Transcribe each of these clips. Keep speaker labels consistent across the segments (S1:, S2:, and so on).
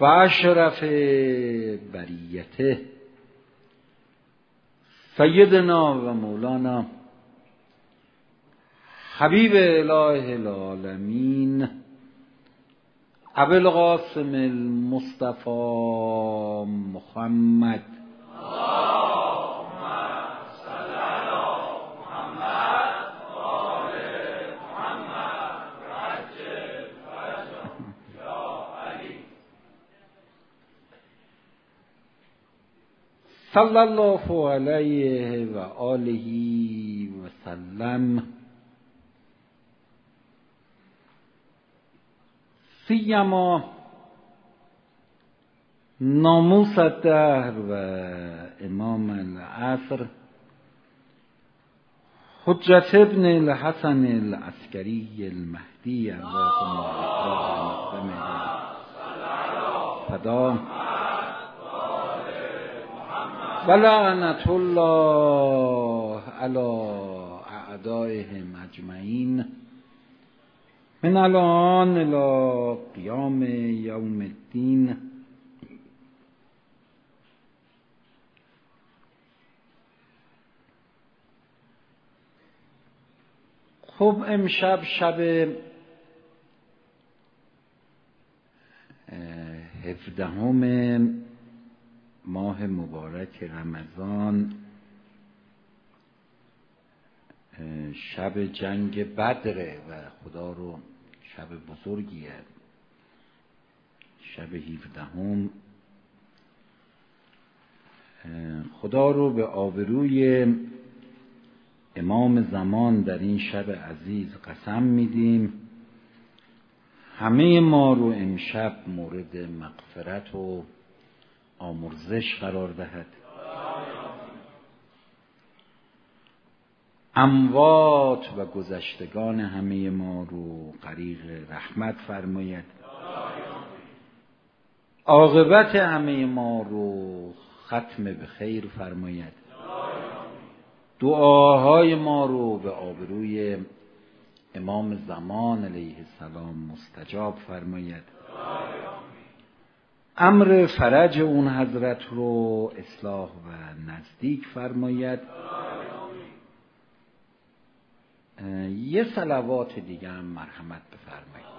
S1: و اشرف بریته سیدنا و مولانا حبیب اله العالمین ابوالقاسم المصطفى محمد. صلى الله عليه وآله وسلم. سيما ناموس الدهر وإمام العصر حجة ابن الحسن العسكري المهدي الله فداه ولعنت الله على اعدائهم اجمعین من الان الى قیام یوم الدین. خب امشب شب هفدهم ماه مبارک رمضان شب جنگ بدره و خدا رو شب بزرگیه. شب هیفدهم خدا رو به آبروی امام زمان در این شب عزیز قسم میدیم. همه ما رو امشب مورد مغفرت و آمرزش قرار دهد. اموات و گذشتگان همه ما رو غریق رحمت فرماید. عاقبت همه ما رو ختم به خیر فرماید. دعاهای ما رو به آبروی امام زمان علیه السلام مستجاب فرماید. امر فرج اون حضرت رو اصلاح و نزدیک فرماید. یه سلوات دیگه هم مرحمت بفرمایید.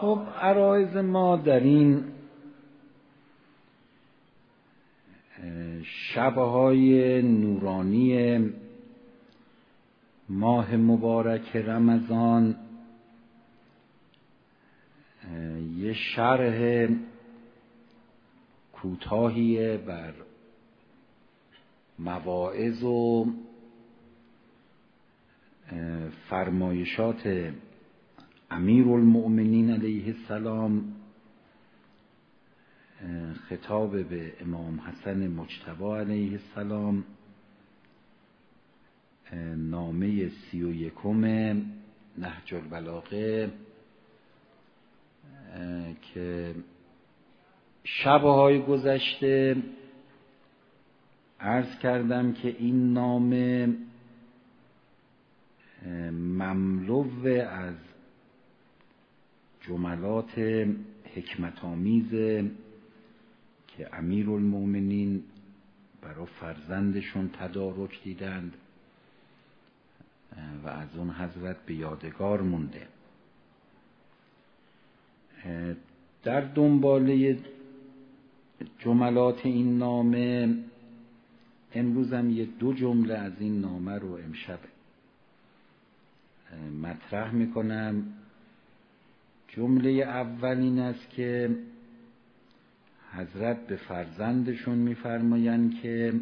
S1: خب عرایز ما در این شبهای نورانی ماه مبارک رمضان یه شرح کوتاهی بر مواعظ و فرمایشات امیر المؤمنین علیه السلام خطاب به امام حسن مجتبا علیه السلام. نامه سی و یکم نهج البلاغه که شبهای گذشته عرض کردم که این نامه مملو از جملات حکمت آمیز که امیر برای فرزندشون تدارک دیدند. و از اون حضرت به یادگار مونده. در دنباله جملات این نامه امروزم یه دو جمله از این نامه رو امشب مطرح می‌کنم. جمله اول این است که حضرت به فرزندشون میفرمایند که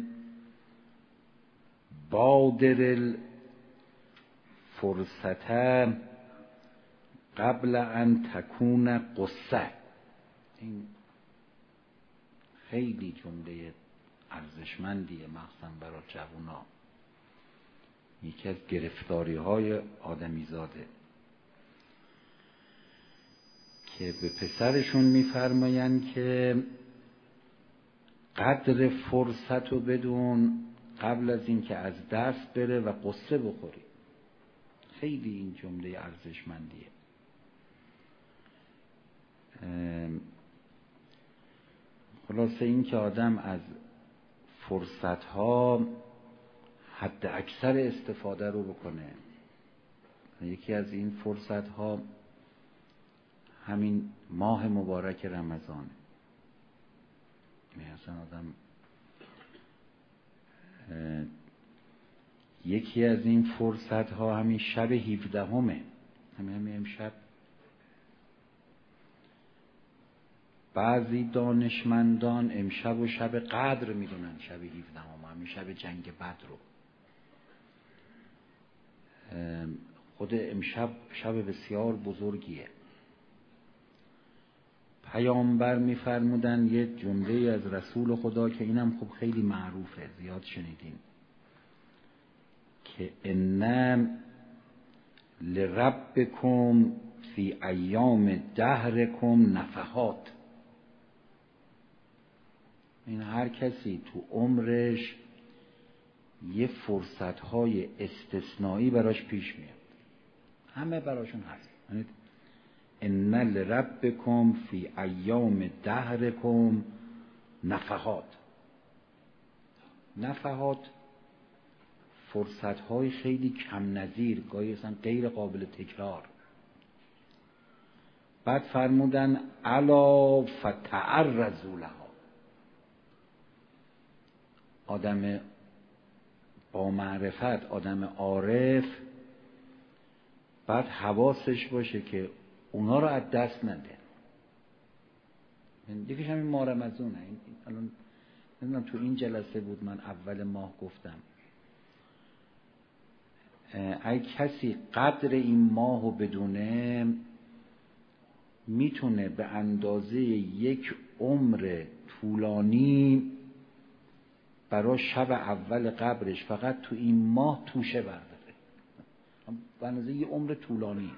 S1: بادر فرصت قبل ان تکون قصه. این خیلی جمله ارزشمندیه مخصوصا برای جوونا. یکی از گرفتاری های آدمی زاده که به پسرشون میفرمایند که قدر فرصت رو بدون قبل از اینکه از دست بره و قصه بخوری خیلی این جمله ارزشمندیه. خلاصه این که آدم از فرصت ها حد اکثر استفاده رو بکنه. یکی از این فرصت ها همین ماه مبارک رمضان. اصلا آدم یکی از این فرصت ها همین شب 17 همه همین همین امشب. بعضی دانشمندان امشب و شب قدر می‌دونن شب 17 همه همین شب جنگ بدر رو. خود امشب شب بسیار بزرگیه. پیامبر میفرمودن یه جمله از رسول خدا که اینم خب خیلی معروفه زیاد شنیدیم که انم لربکم فی ایام دهرکم نفحات. این هر کسی تو عمرش یه فرصت های استثنایی براش پیش میاد. همه براشون هست. یعنی ان لربکم فی ایام دهرکم نفحات. نفحات فرصت های خیلی کم نظیر گاهی اصلا غیر قابل تکرار. بعد فرمودن الا فتعرضوا لها. آدم با معرفت آدم عارف بعد حواسش باشه که اونا رو از دست نده. یکیش همین ماه رمزونه الان نمی‌دونم تو این جلسه بود من اول ماه گفتم. اگه کسی قدر این ماه رو بدونه می‌تونه به اندازه یک عمر طولانی برای شب اول قبرش فقط تو این ماه توشه برداره. به اندازه یه عمر طولانی.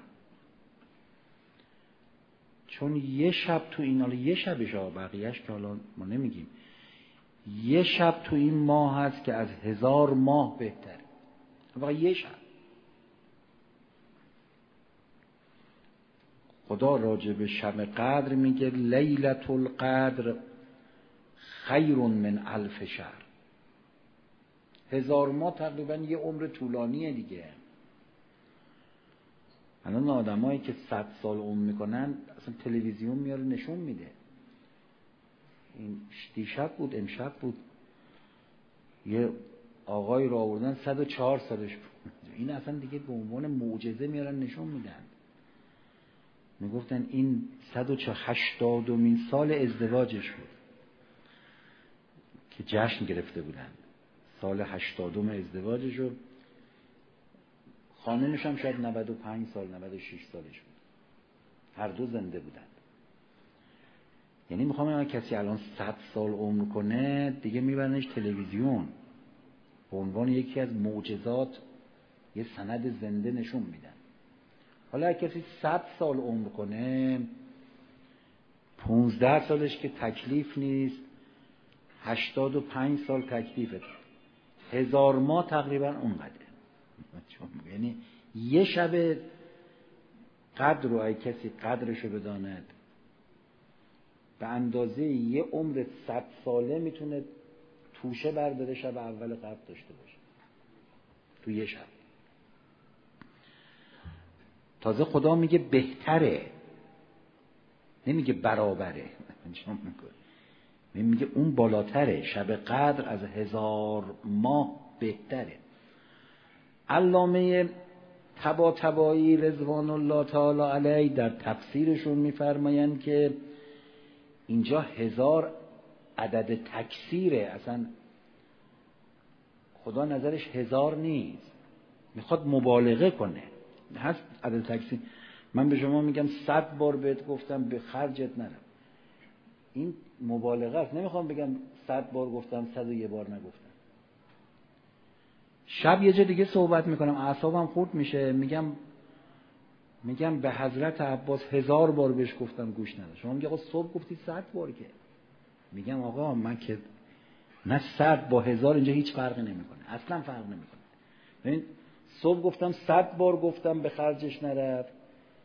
S1: چون یه شب تو این حالا یه شبش ها بقیهش که حالا ما نمیگیم. یه شب تو این ماه هست که از هزار ماه بهتره. فقط یه شب. خدا راجع به شب قدر میگه لیلت القدر خیر من الف شهر. هزار ماه تقریبا یه عمر طولانیه دیگه. الان آدمایی که صد سال عمر می‌کنن اصلا تلویزیون میاره نشون میده. این دیشب بود امشب بود. یه آقای را آوردن 104 سالش بود. این اصلا دیگه به عنوان معجزه میارن نشون میدن. می‌گفتن این 180 مین سال ازدواجش بود که جشن گرفته بودن. سال هشتادم ازدواجش رو خانمش هم شاید 95 سال 96 سالش بود. هر دو زنده بودند یعنی می‌خوام اگه کسی الان 100 سال عمر کنه دیگه میبرنش تلویزیون. به عنوان یکی از معجزات یه سند زنده نشون میدن. حالا اگه کسی 100 سال عمر کنه 15 سالش که تکلیف نیست 85 سال تکلیفه. هزار ماه تقریبا اونقدر یعنی یه شب قدر رو ای کسی قدرشو بداند به اندازه یه عمر صد ساله می‌تونه توشه برداره شب اول قدر داشته باشه. تو یه شب. تازه خدا میگه بهتره. نمیگه برابره. میگه اون بالاتره. شب قدر از هزار ماه بهتره. علامه تبا تبایی رضوان الله تعالی علیه در تفسیرشون میفرمایند که اینجا هزار عدد تکثیره. اصلا خدا نظرش هزار نیست. می‌خواد مبالغه کنه. هست عدد تکثیر من به شما میگم صد بار بهت گفتم به خرجت نرم. این مبالغه است. نمی‌خوام بگم صد بار گفتم صد و یه بار نگفتم. شب یه جا دیگه صحبت می‌کنم. اعصابم خورد میشه. میگم میگم به حضرت عباس هزار بار بهش گفتم گوش نده شما میگه آقا صبح گفتی صد بار که؟ میگم آقا من که نه صد با هزار اینجا هیچ فرقی نمی‌کنه. اصلا فرق نمی‌کنه. ببین صبح گفتم صد بار گفتم به خرجش نرفت.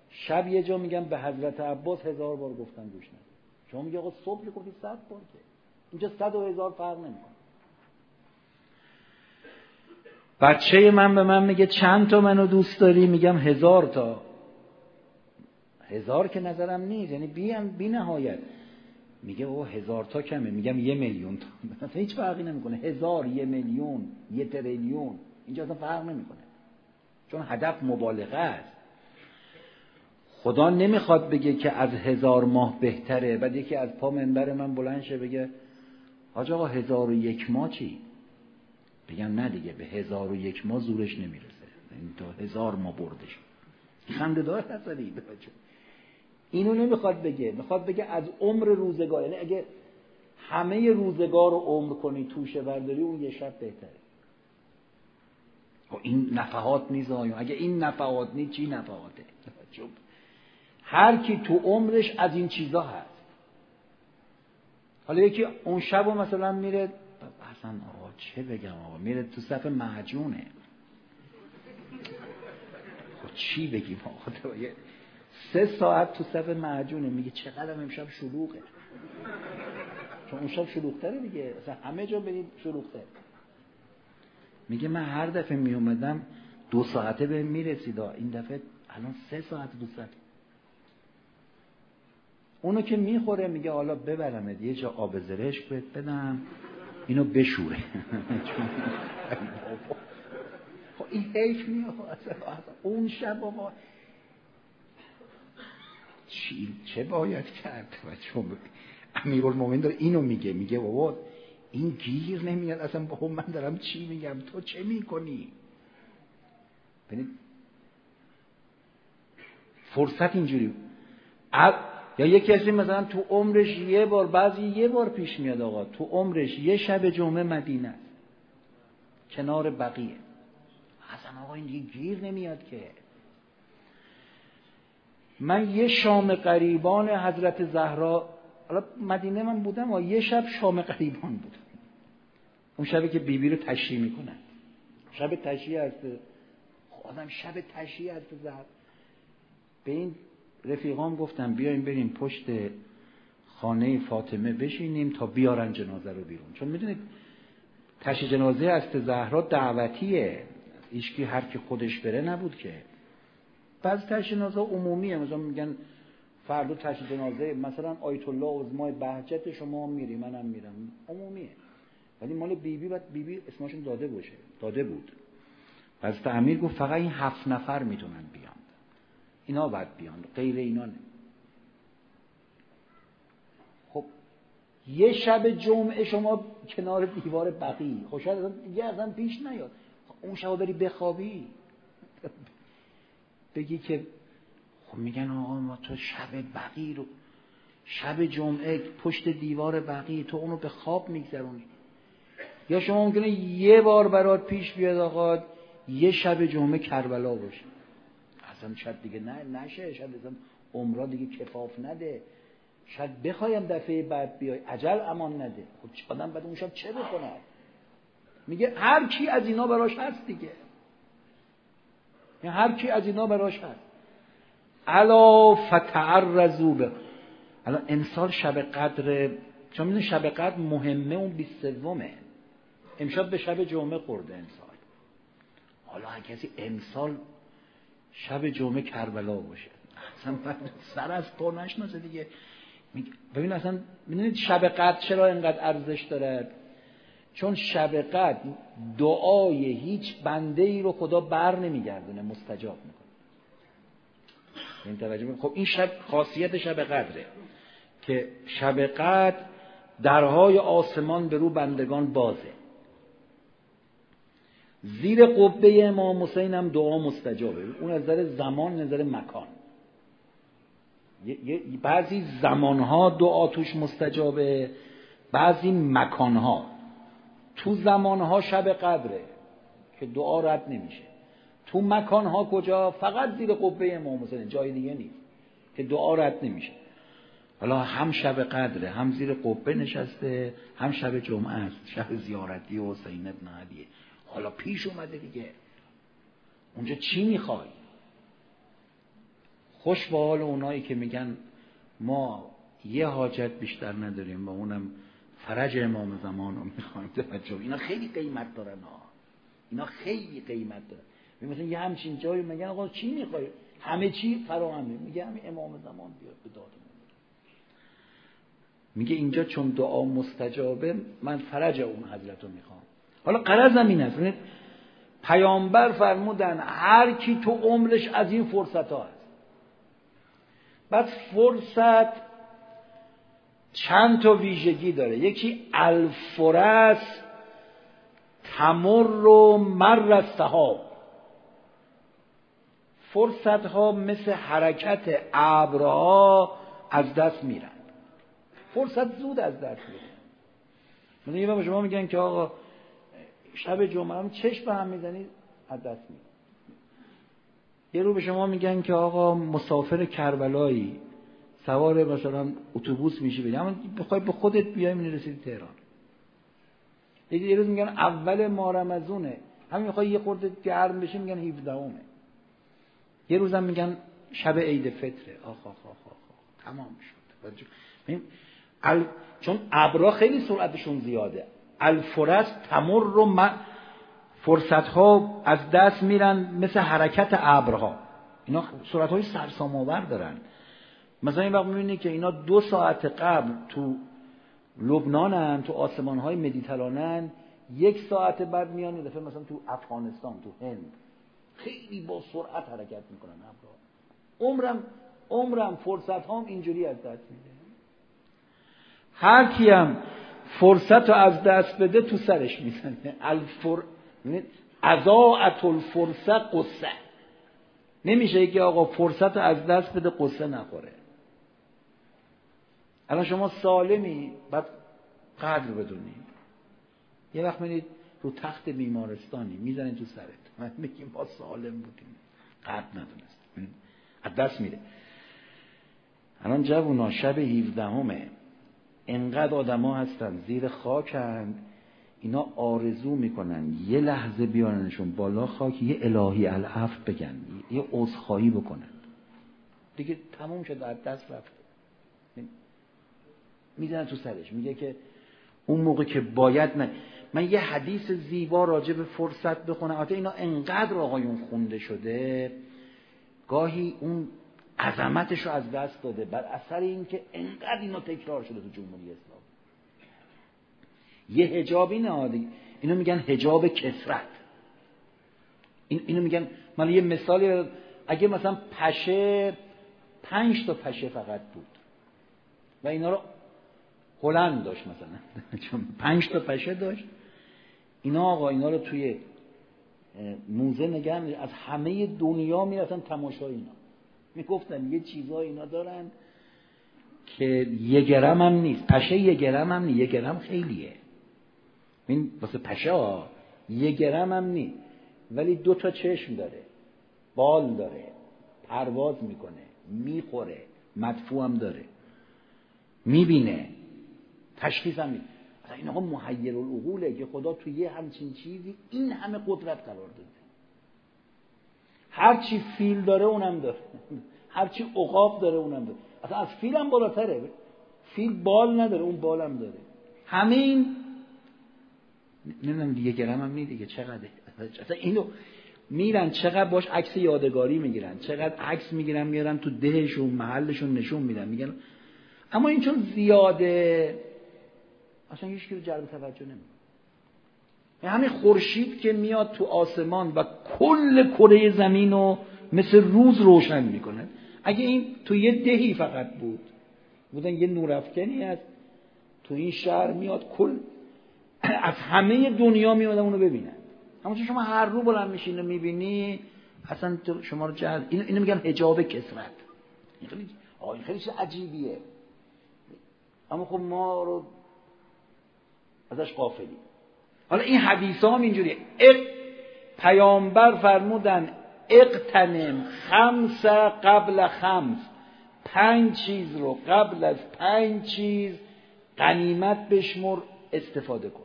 S1: شب یه جا میگم به حضرت عباس هزار بار گفتم گوش نرفت شما میگه آقا صبح گفتی صد بار که؟ اینجا صد و هزار فرق نمی‌کنه. بچه من به من میگه چند تا منو دوست داری؟ میگم هزار تا. هزار که نظرم نیست یعنی بیم بی نهایت. میگه او هزار تا کمه. میگم یه میلیون تا. هیچ فرقی نمی‌کنه. هزار یه میلیون یه تریلیون. اینجا اصلا فرق نمی‌کنه. چون هدف مبالغه است. خدا نمی‌خواد بگه که از هزار ماه بهتره. بعد یکی از پا منبر من بلند شه بگه حاج آقا هزار و یک ماه چی؟ بگم نه دیگه به هزار و یک ماه زورش نمی‌رسه. این تا هزار ماه بردش. خنده دار هستنی اینو نمی‌خواد بگه. می‌خواد بگه از عمر روزگار. یعنی اگه همه روزگار رو عمر کنی توشه برداری اون یه شب بهتره. خب این نفحات نیست اگه این نفحات نیست چی نفحاته هر کی تو عمرش از این چیزا هست. حالا یکی اون شب و مثلا میره اصلا آقا چه بگم آقا میره تو صف معجونه خب چی بگیم آقا؟ سه ساعت تو صف معجونه میگه چقدر امشب شلوغه. چون اون شب شلوغتره دیگه. اصلا همه جا برید شلوغتر. میگه من هر دفعه میومدم دو ساعته به می‌رسید. این دفعه الان سه ساعت دو ساعت اونو که می‌خوره میگه حالا ببرمت یه جا آب زرشک بهت بدم اینو بشوره. خب این حیف میاد اون شب بابا. چی؟ چه باید کرد؟ و چون امیرالمومنین داره اینو میگه. میگه بابا این گیر نمیاد اصلا بابا من دارم چی میگم؟ تو چه می‌کنی؟ فرصت اینجوری. یا یه کسی مثلا تو عمرش یه بار بعضی یه بار پیش میاد آقا تو عمرش یه شب جمعه مدینه. کنار بقیه. اصلا آقا این دیگه گیر نمیاد که. من یه شام قریبان حضرت زهرا حالا مدینه من بودم و یه شب شام قریبان بودم اون شبی که بیبی رو تشریح می‌کنن. شب تشریح هست. آدم شب تشریح هست. زهر به این رفیقام گفتم بیایم بریم پشت خانه فاطمه بشینیم تا بیارن جنازه رو بیرون. چون می‌دونید تشی جنازه است زهرا دعوتیه. ایشکی هر که خودش بره نبود که. بعض تشی جنازه عمومیه. مثلا میگن فردا تشی جنازه مثلا آیت الله عظمای بهجت شما میری منم میرم. عمومیه. ولی مال بیبی بی بعد بیبی بی اسمشون داده باشه. داده بود. پس امیر گفت فقط این هفت نفر می‌تونن بیان. اینا باید بیان. غیر اینا نه. خب یه شب جمعه شما کنار دیوار بقی. خب شاید دیگه ازم پیش نیاد. اون شب بری بخوابی. بگی که خب میگن آقا ما تو شب بقی رو شب جمعه پشت دیوار بقی تو اونو به خواب میگذرونی. یا شما ممکنه یه بار برات پیش بیاد آقا یه شب جمعه کربلا باشه. اصلا شاید دیگه نه نشه شاید اصلا عمرا دیگه کفاف نده. شاید بخوایم دفعه بعد بیای عجل امان نده. خب آدم بعد اون شب چه بکنه؟ میگه هر کی از اینا براش هست دیگه. یعنی هر کی از اینا براش هست. الا فتعرضوا به. الان امسال شب قدر چون می‌دونی شب قدر مهمه اون 23 امشب به شب جمعه خورده امسال. حالا اگه کسی امسال شب جمعه کربلا باشه. اصلا سر از پا نشناسه دیگه. ببین اصلا می‌دونید شب قدر چرا اینقدر ارزش داره؟ چون شب قدر دعای هیچ بنده ای رو خدا بر نمیگردونه مستجاب می‌کنه. این توجه خب این شب خاصیت شب قدره که شب قدر درهای آسمان به رو بندگان بازه. زیر قبه امام حسین هم دعا مستجابه. اون از نظر زمان نظر مکان. بعضی زمانها دعا توش مستجابه بعضی مکانها. تو زمانها شب قدره که دعا رد نمیشه. تو مکانها کجا فقط زیر قبه امام حسین جای دیگه نیست که دعا رد نمیشه. حالا هم شب قدره هم زیر قبه نشسته هم شب جمعه است شب زیارتی حسین ابن علیه. حالا پیش اومده دیگه. اونجا چی می‌خوای؟ خوش به حال اونایی که میگن ما یه حاجت بیشتر نداریم و اونم فرج امام زمان رو می‌خوایم اینا خیلی قیمت دارن ها. اینا خیلی قیمت دارن. مثلا یه همچین جایی میگن آقا چی می‌خوای؟ همه چی فراهمه. میگه همین امام زمان بیاد به داد میگه اینجا چون دعا مستجابه من فرج اون حضرت رو می‌خوام. حالا قرضم این است. یعنی پیامبر فرمودن هر کی تو عمرش از این فرصت ها هست بعد فرصت چند تا ویژگی داره. یکی الفرس تمر و مر از سحاب فرصت ها مثل حرکت ابرها از دست میرن. فرصت زود از دست میره. مثلا یه شما میگن که آقا شب جمعه هم چشم به هم می‌زنید از دست میره یه رو به شما میگن که آقا مسافر کربلایی سوار مثلا اتوبوس میشی بری اما بخوای به خودت بیای می‌رسید تهران. یه روز میگن اول مارمزونه همین می‌خوای یه خورده گرم بشه میگن 17 همه یه روزم میگن شب عید فطره. آخ آخ آخ آخ تمام شد. ال... چون ابرا خیلی سرعتشون زیاده. الفرس تمر رو فرصت ها از دست میرن مثل حرکت ابرها. اینا سرعت های سرسام آور دارن. مثلا این وقت می‌بینی که اینا دو ساعت قبل تو لبنانن تو آسمان های مدیترانن یک ساعت بعد میان دفعه مثلا تو افغانستان تو هند. خیلی با سرعت حرکت می‌کنن ابرها عمرم عمرم فرصت هم اینجوری از دست میده. هر کیم فرصت رو از دست بده تو سرش می‌زنه. الفر ازاعت الفرصه قصه. نمیشه که آقا فرصت رو از دست بده قصه نخوره. الان شما سالمی بعد قدر بدونی. یه وقت می‌دید رو تخت بیمارستانی می‌زنید تو سرت. من میگیم ما سالم بودیم. قدر ندونست. از دست میره الان جوونا شب 17 همه انقدر آدما هستن زیر خاکند. اینا آرزو می‌کنن یه لحظه بیارنشون بالا خاک یه الهی العفو بگن یه عذرخواهی بکنن. دیگه تموم شد از دست رفته می‌زنن تو سرش. میگه که اون موقع که باید نه من یه حدیث زیبا راجع به فرصت بخونم. البته اینا انقدر آقایون خونده شده. گاهی اون عظمتش رو از دست داده. بر اثر اینکه انقدر اینا تکرار شده تو جمهوری اسلام یه هجابی نه اینو میگن هجاب کسرت این اینو میگن من یه مثالی اگه مثلا پشه پنج تا پشه فقط بود. و اینا رو هلند داشت مثلا. پنج تا پشه داشت. اینا آقا اینا رو توی موزه نگه از همه دنیا می‌رفتن تماشای اینا. می‌گفتن یه چیزا اینا دارن که یه گرم هم نیست. پشه یه گرم هم نیست. یه گرم خیلیه. این واسه پشه ها یه گرم هم نیست. ولی دو تا چشم داره. بال داره. پرواز می‌کنه. می‌خوره. مدفوع هم داره. می‌بینه. تشخیص هم این آقا محیر العقوله که خدا تو یه همچین چیزی این همه قدرت قرار داده. هرچی فیل داره اونم داره. هرچی عقاب داره اونم داره. اصلا از فیل هم بالاتره. فیل بال نداره اون بال هم داره. همه این نمی‌دونم دیگه گرم هم دیگه چقدر؟ اصلا اینو میرن چقدر باش عکس یادگاری می‌گیرن چقدر عکس می‌گیرن میارن تو دهشون محلشون نشون میدن میگن. اما این چون زیاده اصلا هیچ رو جلب توجه نمی‌کنه. همین خورشید که میاد تو آسمان و کل کره زمین رو مثل روز روشن می‌کنه. اگه این تو یه دهی فقط بود بودن یه نورافکنی هست تو این شهر میاد کل از همه دنیا میادن اونو ببینن اما شما هر رو بلند میشین و می‌بینی اصلا شما رو جلب اینو, میگن حجاب کسرت. این خیلی خیلی عجیبیه. اما خب ما رو ازش قافلی حالا این حدیث هم اینجوریه. پیامبر فرمودن اقتنم خمس قبل خمس. پنج چیز رو قبل از پنج چیز قنیمت بشمر استفاده کن.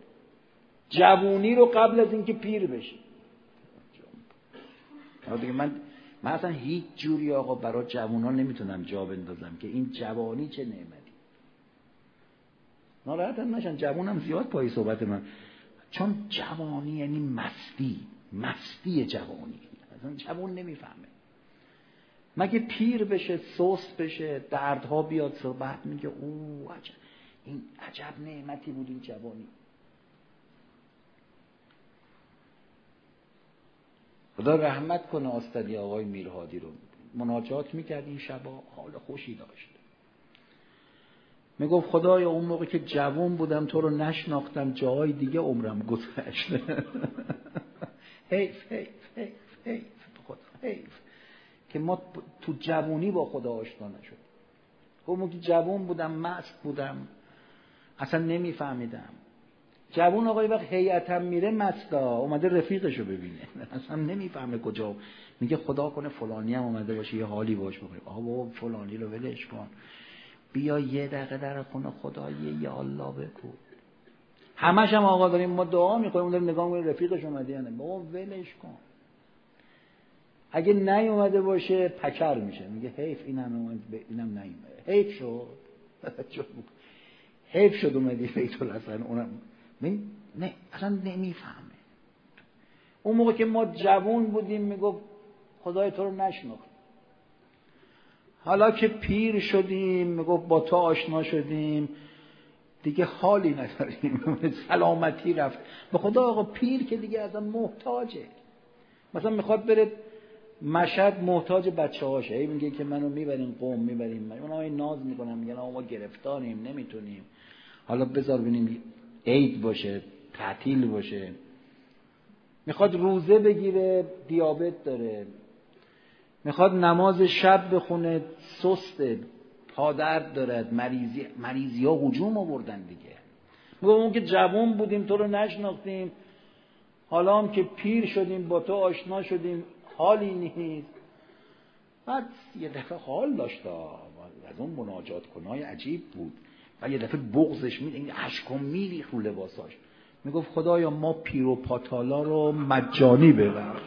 S1: جوونی رو قبل از اینکه پیر بشی. من من اصلا هیچ جوری آقا برای جوانان نمی‌تونم جا بندازم که این جوانی چه نعمتی. ناراحت هم نشن. جوانم زیاد پای صحبت من. چون جوانی یعنی مستی. مستی جوانی. اصلا جوان نمی‌فهمه. مگه پیر بشه سست بشه دردها بیاد صحبت میگه او عجب این عجب نعمتی بود این جوانی. خدا رحمت کنه آستدی آقای میرهادی رو. مناجات می‌کرد این شبا. حال خوشی داشت. می‌گفت خدای اون موقع که جوان بودم تو رو نشناختم جای دیگه عمرم گذشت. حیف حیف حیف حیف خدا حیف. که ما تو جوونی با خدا آشنا نشد. اون موقع جوان بودم مست بودم اصلا نمیفهمیدم. جوون آقای وقت هیئتم میره مستا اومده رفیقشو ببینه. اصلا نمی‌فهمه کجا. میگه خدا کنه فلانی هم اومده باشه یه حالی باش بکنه آقا بابا فلانی رو ولش کن. بیا یه دقیقه در خونه خدا یه الله بکو همش هم آقا داریم ما دعا می‌کنیم داریم نگاه می‌کنیم رفیقش اومده یعنی بابا ولش کن. اگه نیومده باشه پکر میشه. میگه حیف اینم اومد اینم نیومده. حیف شد. حیف شد اومدی بیت الحسن اونم. نه اصلا نمی‌فهمه. اون موقع که ما جوون بودیم می‌گفت خدای تو رو نشناخت. حالا که پیر شدیم می‌گفت با تو آشنا شدیم. دیگه حالی نداریم. سلامتی رفت. به خدا آقا پیر که دیگه ازم محتاجه. مثلا می‌خواد بره مشهد محتاج بچه هاشه ای میگه که منو می‌بریم قوم می‌بریم اونا ناز می‌کنن میگن ما گرفتاریم نمی‌تونیم. حالا بذار ببینیم عید باشه تعطیل باشه. می‌خواد روزه بگیره دیابت داره. می‌خواد نماز شب بخونه سسته پادرد دارد مریضی مریضی ها حجوم آوردن دیگه. میگم اون که جوان بودیم تو رو نشناختیم. حالا هم که پیر شدیم با تو آشنا شدیم. حالی نیست. بعد یه دفعه حال داشت. از اون مناجات کنای عجیب بود. و یه دفعه بغزش میده این عشقم میریخ رو لباساش. می‌گفت خدایا ما پیر و پاتالا رو مجانی ببخش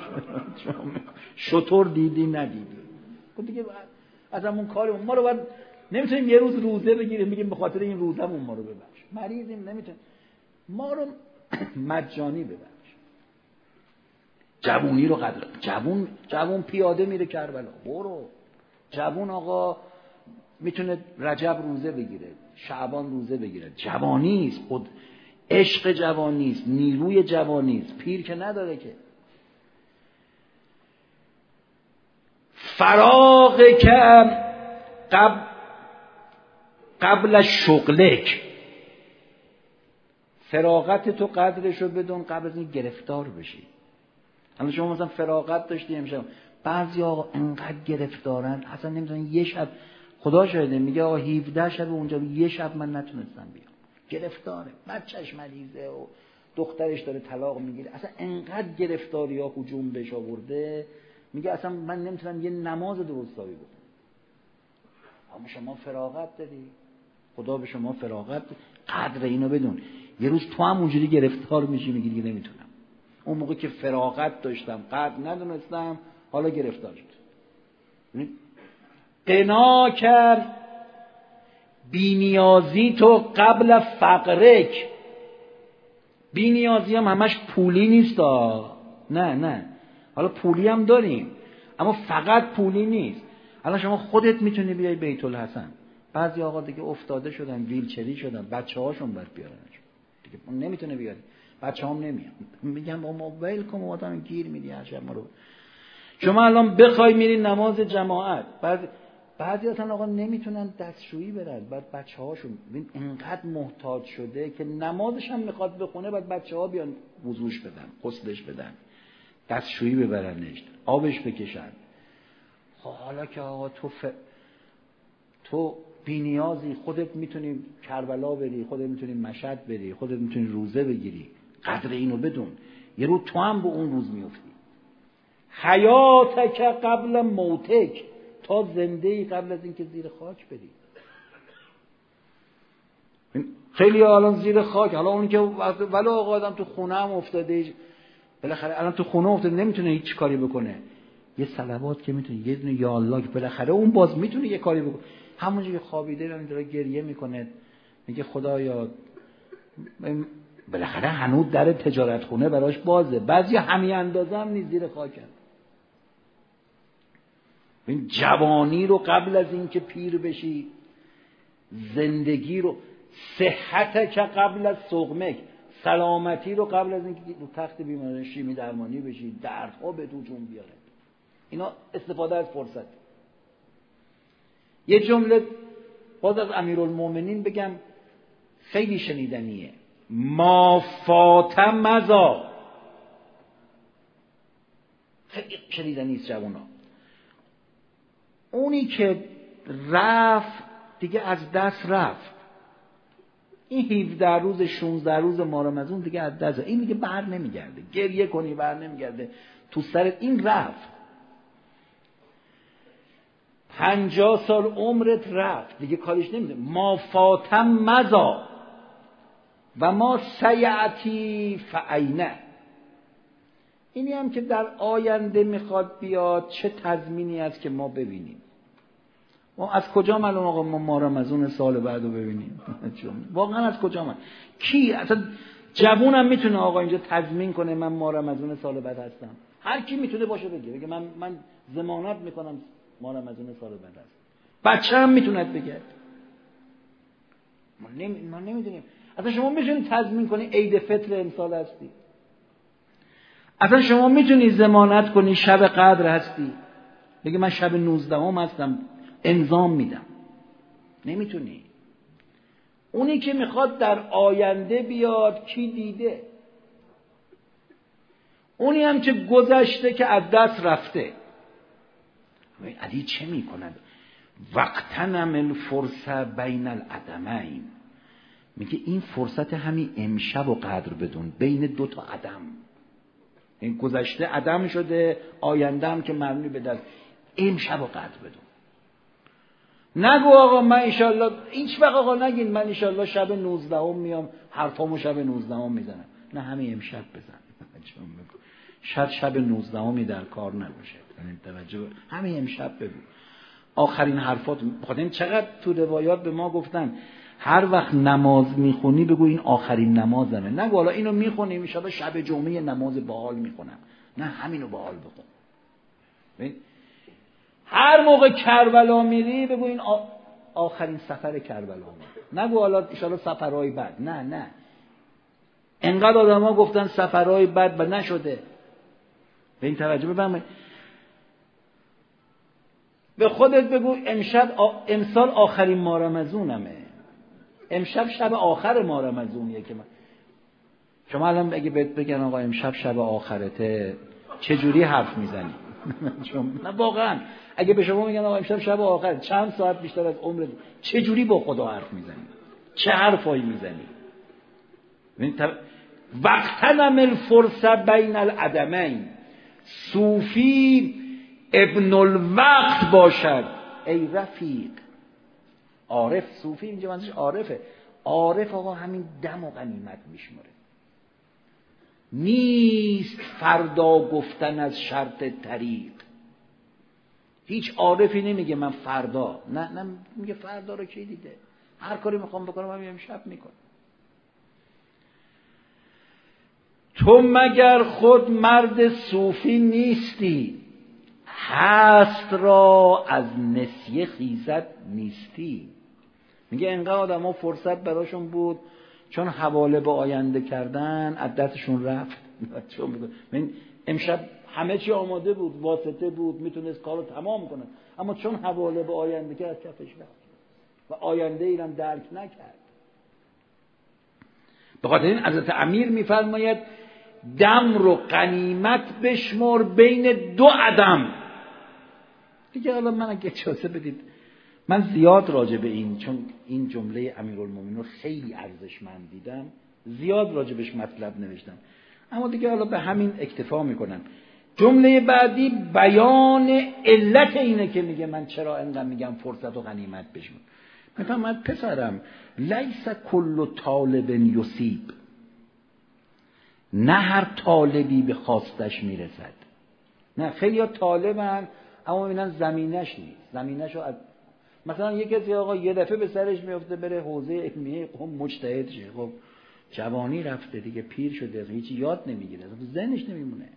S1: شطور دیدی ندیدی. دیگه از همون کارمون ما رو باید نمی‌تونیم یه روز روزه بگیریم میگیم به خاطر این روزمون ما رو ببخش مریضیم نمی‌تونیم. ما رو مجانی ببخش جوونی رو قدر جوون جوون پیاده میره کربلا. برو. جوون آقا می‌تونه رجب روزه بگیره شعبان روزه بگیره. جوانی است خود عشق جوانی است نیروی جوانی است پیر که نداره که. فراغ که قبل قبل شغلک. فراغت تو قدرش رو بدون قبل از این گرفتار بشی. حالا شما مثلا فراغت داشتی امشب. بعضی آقا انقدر گرفتارن. اصلا نمی‌دونن یه شب خدا شاهده میگه آقا 17 شب اونجا یه شب من نتونستم بیام. گرفتاره. بچهش مریضه و دخترش داره طلاق می‌گیره. اصلا انقدر گرفتاری ها هجوم بهش آورده. میگه اصلا من نمی‌تونم یه نماز درستابی بکنم اما شما فراغت داری. خدا به شما فراغت قدر اینو بدون. یه روز تو هم اونجوری گرفتار میشی میگی دیگه نمی‌تونم. اون موقع که فراغت داشتم قدر ندونستم حالا گرفتار شد. یعنی قنا کرد. بینیازی تو قبل فقرک. بینیازی هم همش پولی نیست نه نه. حالا پولی هم داریم اما فقط پولی نیست. حالا شما خودت می‌تونی بیای بیت الحسن بعضی آقا دیگه افتاده شدن ویلچری شدن بچه هاشون باید بیارن. دیگه اون نمی‌تونه بیاری بچه هم نمیان میگم با موبایل کن آدم گیر میدی هر شب ما رو. شما الان بخوای میری نماز جماعت بعد بعضی اصلا آقا نمی‌تونن دستشویی برن. بعد بچه هاشون اینقدر محتاج شده که نمازش هم می‌خواد بخونه بعد بچه ها بیان وضوش بدن غسلش بدن. دستشویی ببرنش آبش بکشن. خب حالا که آقا تو ف... تو بینیازی خودت می‌تونی کربلا بری خودت می‌تونی مشهد بری خودت می‌تونی روزه بگیری. قدر اینو بدون. یه رو تو هم به اون روز میفتی. حیاتک قبل موتک. زنده ای قبل از اینکه زیر خاک بری. خیلی الان زیر خاک حالا اونی که ولی آقا آدم تو خونه هم افتاده بالاخره الان تو خونه افتاده نمی‌تونه هیچ کاری بکنه. یه صلوات که می‌تونه یه دونه یا الله که بالاخره اون باز می‌تونه یه کاری بکنه. همونجا که خوابیده داره گریه می‌کنه میگه خدایا بالاخره هنوز در تجارت خونه براش بازه. بعضی همین اندازه هم نیست زیر این جوانی رو قبل از اینکه پیر بشی زندگی رو صحت که قبل از سقمک سلامتی رو قبل از اینکه رو تخت بیماری شیمی درمانی بشی دردها به تو جون بیاره. اینا استفاده از فرصت. یه جمله باز از امیرالمومنین بگم خیلی شنیدنیه. ما فات مزا خیلی شنیدنیست جوانا اونی که رفت دیگه از دست رفت. این 17 روز 16 روز مارمزون دیگه از دست این دیگه بر نمیگرده. گریه کنی بر نمیگرده. تو سرت این رفت. پنجاه سال عمرت رفت. دیگه کارش نمیده. ما فاتم مزا و ما سیعتی فعینه. اینی هم که در آینده می‌خواد بیاد چه تضمینی است که ما ببینیم. ما از کجا معلوم آقا ما از اون سال بعد رو ببینیم؟ واقعا از کجا من کی؟ اصلا جوونم می‌تونه آقا اینجا تضمین کنه من از اون سال بعد هستم. هر کی می‌تونه باشه بگه. بگه من من ضمانت می‌کنم مارم از اون سال بعد هست بچه هم می‌تونه بگه. ما, نمی... ما نمی‌دونیم. اصلا شما می‌تونید تضمین کنی عید فطر امسال هستی. اصلا شما می‌تونی زمانت کنی شب قدر هستی. بگه من شب نوزدهم هستم. انظام میدم. نمی‌تونی. اونی که می‌خواد در آینده بیاد کی دیده؟ اونی هم که گذشته که از دست رفته. علی چه می‌کند؟ وقتنم الفرصه بین العدمین. میگه این فرصت همین امشب و قدر بدون بین دو تا عدم. این گذشته عدم شده آینده هم که مبنی به دست. امشب و قدر بدون. نگو آقا من ایشالله هیچ وقت آقا نگین من ایشالله شب نوزدهم میام حرفامو شب نوزدهم می‌زنم. نه همین امشب بزن. شاید شب نوزدهمی در کار نباشه. توجه همین امشب بگو. آخرین حرفات خودم چقدر تو روایات به ما گفتن هر وقت نماز می‌خونی بگو این آخرین نمازمه. نه حالا اینو می‌خونیم ان شب جمعه نماز باحال می‌خونم. نه همینو باحال بخون. هر موقع کربلا میری بگو این آخرین سفر کربلا نگو حالا ان سفرهای بد. نه نه. انقدر آدما گفتن سفرهای بد و نشده. به این توجه بفرمایید. به خودت بگو امشب امسال آخرین مارمزونمه امشب شب آخر مارمزونیه که من شما الان اگه بهت بگن آقا امشب شب آخرته چه جوری حرف می‌زنی؟ نه واقعا. اگه به شما میگن آقا امشب شب آخر چند ساعت بیشتر از عمر چه جوری با خدا حرف می‌زنی؟ چه حرفایی می‌زنی؟ وقتنم الفرصه بین العدمین. صوفی ابن الوقت باشد. ای رفیق. عارف صوفی اینجا منظورش عارفه. عارف آقا همین دم و غنیمت میشمره نیست فردا گفتن از شرط طریق. هیچ عارفی نمیگه من فردا. نه نه میگه فردا رو کی دیده؟ هر کاری می‌خوام بکنم همین امشب می‌کنم. تو مگر خود مرد صوفی نیستی؟ هست را از نسیه خیزت نیستی. میگه انقدر آدم ها فرصت براشون بود چون حواله به آینده کردن از دستشون رفت. چون امشب همه چی آماده بود واسطه بود می‌تونست کارو تمام کنه. اما چون حواله به آینده کرد از کفش رفت. و آینده ایرم درک نکرد. به خاطر این حضرت امیر میفرماید دم رو قنیمت بشمر بین دو عدم. دیگه حالا من اگه اجازه بدید من زیاد راجع به این چون این جمله امیرالمومنین رو خیلی ارزشمند دیدم زیاد راجع بهش مطلب نوشتم. اما دیگه حالا به همین اکتفا می‌کنم. جمله بعدی بیان علت اینه که میگه من چرا انقدر میگم فرصت و غنیمت بشون من پسرم لیس کل طالب یصیب. نه هر طالبی به خواستش می‌رسد. نه خیلی طالبن اما می‌بینن زمینش نیست. زمینش رو از مثلا یه کسی آقا یه دفعه به سرش میفته بره حوزه علمیه خب مجتهد شه. خب جوانی رفته دیگه پیر شده هیچی یاد نمی‌گیره ذهنش نمیمونه.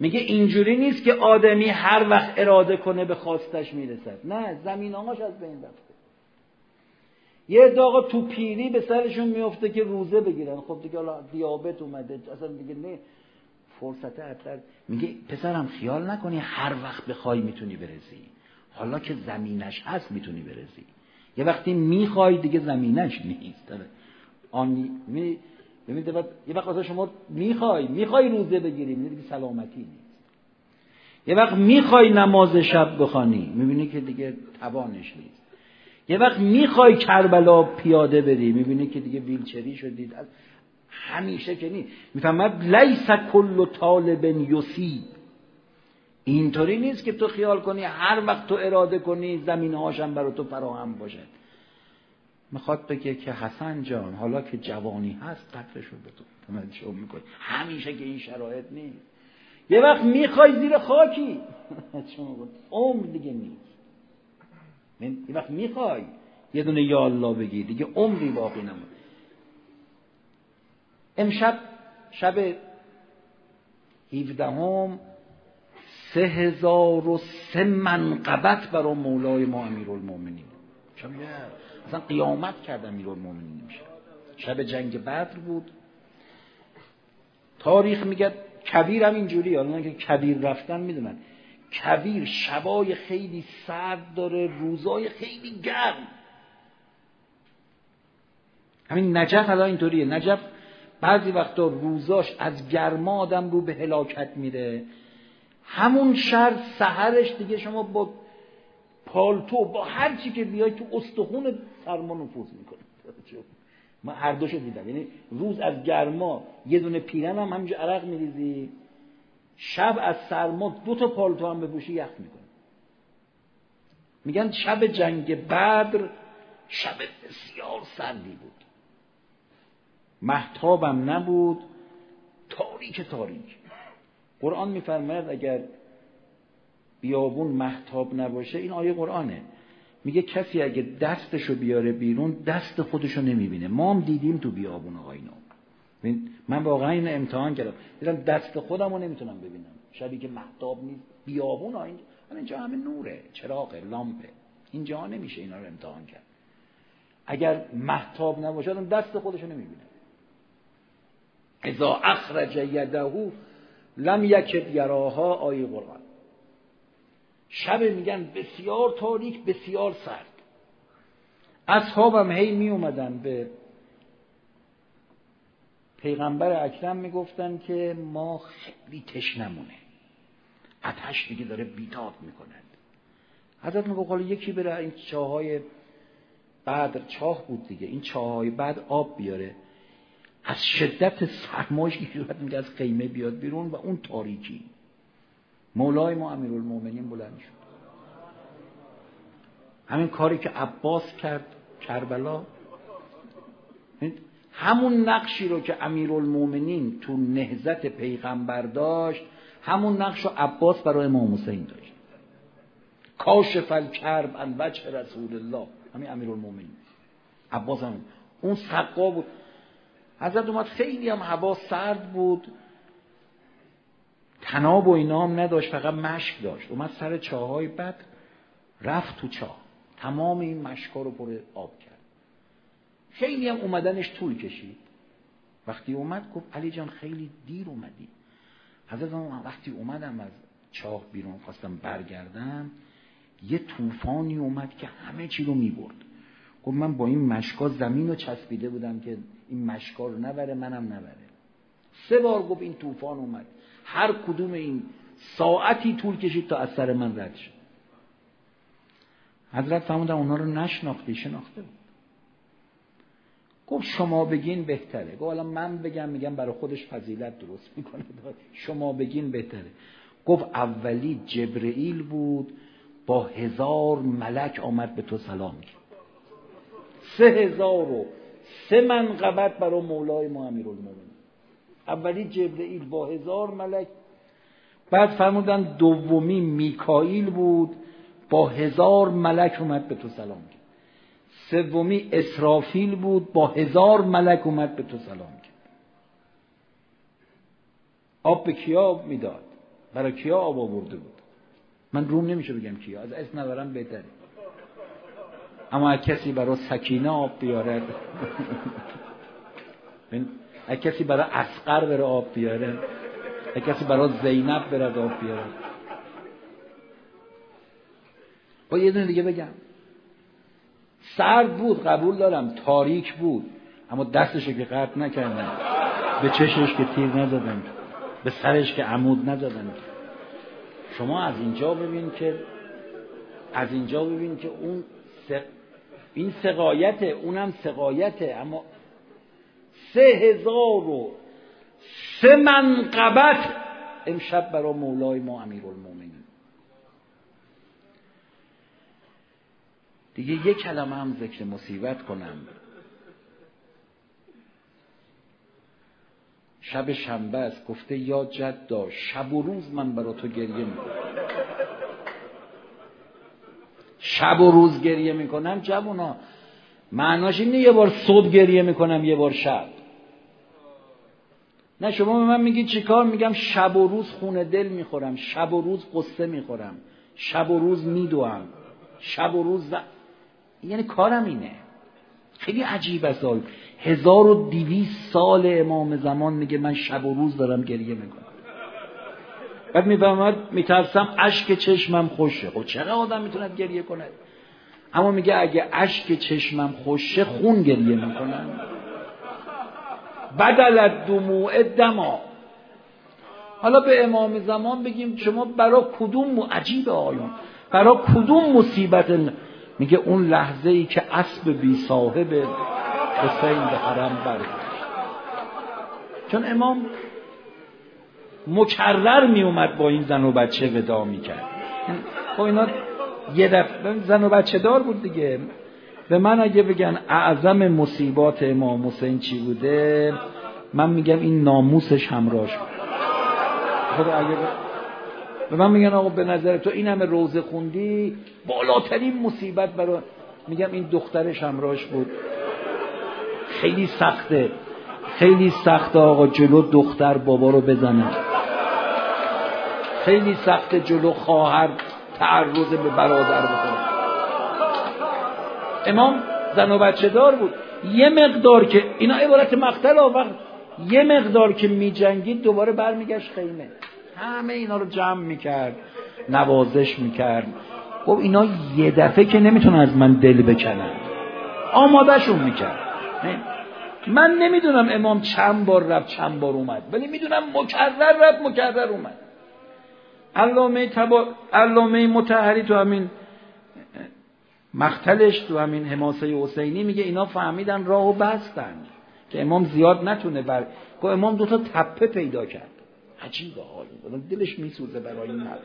S1: میگه اینجوری نیست که آدمی هر وقت اراده کنه به خواستش می‌رسد. نه زمین آقاش از بین رفته. یه داغا تو پیری به سرشون میفته که روزه بگیرن. خب دیگه حالا دیابت اومده اصلا دیگه نه. فرصت اطلع میگه پسرم خیال نکنی هر وقت بخوای می‌تونی برسی. حالا که زمینش هست می‌تونی برسی. یه وقتی می‌خوای دیگه زمینش نیست. داره. آن می ببینید یه وقت شما می‌خوای می‌خوای روزه بگیری می‌بینی دیگه سلامتی نیست. یه وقت می‌خوای نماز شب بخوانی می‌بینی که دیگه توانش نیست. یه وقت می‌خوای کربلا پیاده بری می‌بینی که دیگه ویلچری شدید. همیشه که نیست. می‌فهمد لیس کل طالب یصیب اینطوری نیست که تو خیال کنی هر وقت تو اراده کنی زمین هاشم برای تو فراهم باشد می‌خواد بگه که حسن جان حالا که جوانی هست قطرش رو تو توجه می‌کنی. همیشه که این شرایط نیست. یه وقت می‌خوای زیر خاکی. عمر دیگه نیست. یه وقت می‌خوای یه دونه یا الله بگی دیگه عمری باقی نمون امشب شب هیودهم سه هزار و سه منقبت برای مولای ما امیر المومنین اصلا قیامت کرد امیر المومنین میشه. شب جنگ بدر بود. تاریخ میگه کبیر هم اینجوری حالا که کبیر رفتن می‌دونن. کبیر شبای خیلی سرد داره روزای خیلی گرم. همین نجف الان اینطوریه. نجف بعضی وقتا روزاش از گرما آدم رو به هلاکت میره همون شر سهرش دیگه شما با پالتو با هر چی که بیای تو استخون سرما نفوذ می‌کنه من هر دوشو دیدم. یعنی روز از گرما یه دونه پیرن هم همینجا عرق میریزی. شب از سرما دو تا پالتو هم بپوشی یخ می‌کنه میگن شب جنگ بدر شب بسیار سردی بود. محتابم نبود. تاریک تاریک. قرآن میفرماید اگر بیابون محتاب نباشه این آیه قرآنه. میگه کسی اگه دستشو بیاره بیرون دست خودشو نمی‌بینه. ما هم دیدیم تو بیابون آقا اینو من واقعا این امتحان کردم. دیدم دست خودم رو نمی‌تونم ببینم. شبی که محتاب نیست. بیابون اینجا اینجا همه نوره. چراغ لامپه. اینجا نمیشه اینا رو امتحان کرد. اگر محتاب نباشه دست خودشو نمی‌بینه. اذا اخرج یده لم یکد یراها آیه قرآن. شب میگن بسیار تاریک بسیار سرد. اصحابم هی می اومدن به پیغمبر اکرم می‌گفتن که ما خیلی تشنمونه آتش دیگه داره بیداد می‌کنند حضرت میگه حالا یکی بره این چاهای بعد چاه بود دیگه. این چاهای بعد آب بیاره. از شدت سرمایش که میگه از قیمه بیاد بیرون و اون تاریکی. مولای ما امیرالمومنین بلند شد. همین کاری که عباس کرد کربلا همون نقشی رو که امیرالمومنین تو نهزت پیغمبر داشت همون نقش رو عباس برای امام حسین داشت. کاشف الکرب ان وجه رسول الله. همین امیرالمومنین عباس هم اون سقا بود. حضرت اومد خیلی هم هوا سرد بود. تناب و اینا هم نداشت فقط مشک داشت. اومد سر چاهای بد رفت تو چاه. تمام این مشکا رو پر آب کرد. خیلی هم اومدنش طول کشید. وقتی اومد گفت علی جان خیلی دیر اومدی. حضرت وقتی اومدم از چاه بیرون خواستم برگردم یه طوفانی اومد که همه چی رو می‌برد. گفت من با این مشکا زمین رو چسبیده بودم که این مشکا رو نبره منم نبره. سه بار گفت این طوفان اومد. هر کدوم این ساعتی طول کشید تا از سر من رد شد. حضرت فرمودن اونا رو نشناختی شناخته بود. گفت شما بگین بهتره. گفت حالا من بگم میگم برای خودش فضیلت درست می‌کنه. شما بگین بهتره. گفت اولی جبرئیل بود با هزار ملک آمد به تو سلام کرد. سه هزار و سه منقبت برای مولای ما امیر اولی جبرئیل با هزار ملک بعد فرمودن دومی میکائیل بود با هزار ملک اومد به تو سلام کرد. سومی اسرافیل بود با هزار ملک اومد به تو سلام کرد. آب به کیا می‌داد؟ برای کیا آب آورده بود؟ من روم نمیشه بگم کیا از اسم نبرم بهتره. اما کسی برای سکینه آب بیارد اگه کسی برای اسقر بره آب بیاره اگه کسی برای زینب بره آب بیاره. با یه دونه دیگه بگم. سرد بود قبول دارم تاریک بود اما دستشو که قطع نکردن به چشش که تیر ندادن به سرش که عمود ندادن شما از اینجا ببین که از اینجا ببین که اون این سقایته اونم سقایته اما سه هزار و سه منقبت امشب برای مولای ما امیر المومنین دیگه یک کلمه هم ذکر مصیبت کنم. شب شنبه است گفته یا جدا شب و روز من برا تو گریه می‌کنم. شب و روز گریه می‌کنم جوونا معناش اینه یه بار صبح گریه می‌کنم یه بار شب. نه شما به من میگید چیکار؟ میگم شب و روز خونه دل می‌خورم شب و روز قصه می‌خورم شب و روز میدوم شب و روز ز... یعنی کارم اینه. خیلی عجیب است. هزار و دیویس سال امام زمان میگه من شب و روز دارم گریه می‌کنم. بعد می‌فهمد میترسم اشک چشمم خوشه. خب چرا آدم می‌توند گریه کنه؟ اما میگه اگه اشک چشمم خوشه خون گریه می‌کنم بدل دموع دما حالا به امام زمان بگیم شما برا کدوم عجیب آیون. برا کدوم مصیبت میگه اون لحظه ای که اسب بی صاحب حسین به حرم برگشت. چون امام مکرر می اومد با این زن و بچه ودا می‌کرد خب اینا یه دفعه زن و بچه دار بود دیگه. به من اگه بگن اعظم مصیبات امام حسین چی بوده من میگم این ناموسش همراهش بود. خب اگه به من میگن آقا به نظر تو این همه روزه خوندی بالاترین مصیبت برای میگم این دخترش همراهش بود. خیلی سخته. خیلی سخته آقا جلو دختر بابا رو بزنه. خیلی سخته جلو خواهر تعرض به برادر بکنه. امام زن و بچه دار بود. یه مقدار که اینا عبارت مقتل وقت. یه مقدار که میجنگید دوباره برمیگشت خیمه. همه اینا رو جمع می‌کرد نوازش می‌کرد. گفت اینا یه دفعه که نمی‌تونن از من دل بکنن. آمادهشون می‌کرد. من نمی‌دونم امام چند بار رفت چند بار اومد. ولی می‌دونم مکرر رفت مکرر اومد. علامه تبا... علامه متحری تو همین مختلش تو همین حماسه حسینی میگه اینا فهمیدن راهو بستن که امام زیاد نتونه بر گفت امام دو تا تپه پیدا کرد. عجیبه حال دلش میسوزه برای این حرف.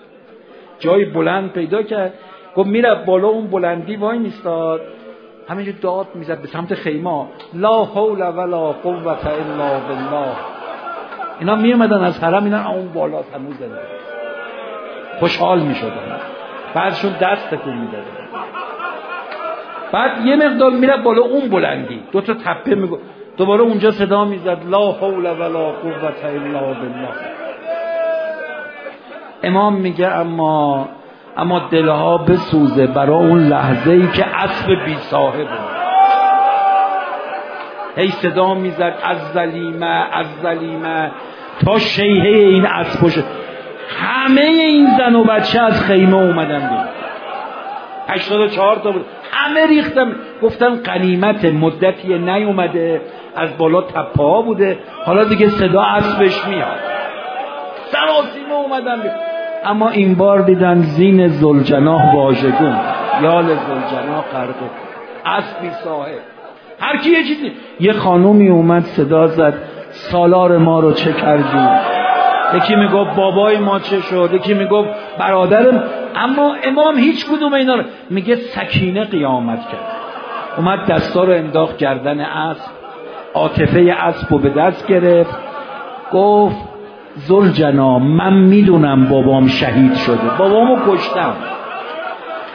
S1: جای بلند پیدا کرد. گفت میره بالا اون بلندی وای میستاد. همینجور داد می‌زد به سمت خیمه. لا حول ولا قوت الا بالله. اینا میومدن از حرم اینا اون بالا هنوز زنده خوشحال می‌شدن بعدشون دست تکون می‌دادن. بعد یه مقدار میره بالا اون بلندی. دو تا تپه میگو دوباره اونجا صدا می‌زد. لا حول ولا قوت الا بالله. امام میگه اما اما دلها بسوزه برای اون لحظه ای که اسب بی صاحب هی صدا می‌زد. از ظلیمه از ظلیمه تا شیهه این اسب همه این زن و بچه از خیمه اومدن بود 84 تا بود. همه ریختم گفتن قنیمت مدتی نیومده. از بالا تپه بوده. حالا دیگه صدا اسبش میاد. سراسیمه اومدن بید. اما این بار دیدن زین زلجناه واژگون. یال زلجناه قرقه اسبی صاحب. هر کی یه چیزی یه خانومی اومد صدا زد. سالار ما رو چه کردی؟ یکی می‌گفت بابای ما چه شد؟ یکی می‌گفت برادرم. اما امام هیچ کدوم اینا رو میگه سکینه قیامت کرد. اومد دستا رو انداخت گردن اسب. عاطفه اسب رو به دست گرفت. گفت زلجنا من می‌دونم بابام شهید شده. بابامو کشتم.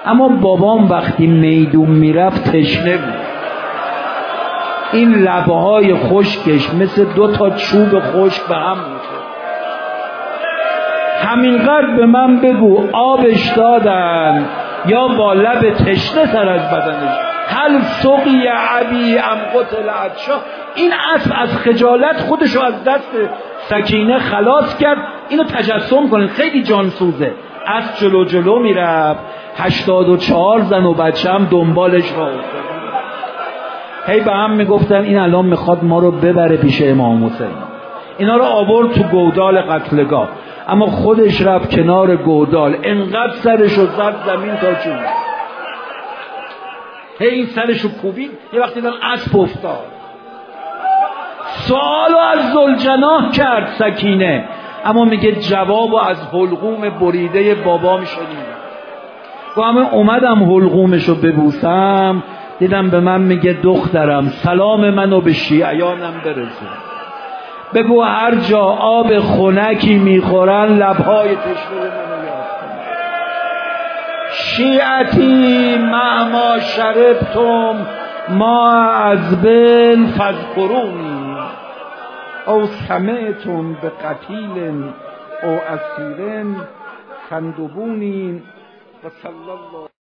S1: اما بابام وقتی میدون می‌رفت تشنه بود. این لبه های خشکش مثل دو تا چوب خشک به هم میشه همینقدر به من بگو آبش دادن یا با لب تشنه سر از بدنش. هل سقی عبی ام قتل عدشا. این اسب از خجالت خودشو از دست سکینه خلاص کرد. اینو تجسم کنید خیلی جانسوزه از جلو جلو می‌رفت. هشتاد و چهار زن و بچه هم دنبالش را هی به هم می‌گفتن این الان می‌خواد ما رو ببره پیش امام حسین. اینا رو آورد تو گودال قتلگاه. اما خودش رفت کنار گودال. انقدر سرش رو زد زمین تا چون هی این سرش رو کوبید. یه وقتی دن اسب افتاد. سوالو از زلجناه کرد سکینه. اما میگه جوابو از حلقوم بریده بابام شنیدم و همه اومدم حلقومش رو ببوسم. دیدم به من میگه دخترم سلام منو به شیعیانم برسون. بگو هر جا آب خنکی می‌خورن لبهای تشنه منو یاد شیعتی معما شربتم ما از بن فذکرونی او سمعتم به قتیل او اسیرن خندبونی و صلی الله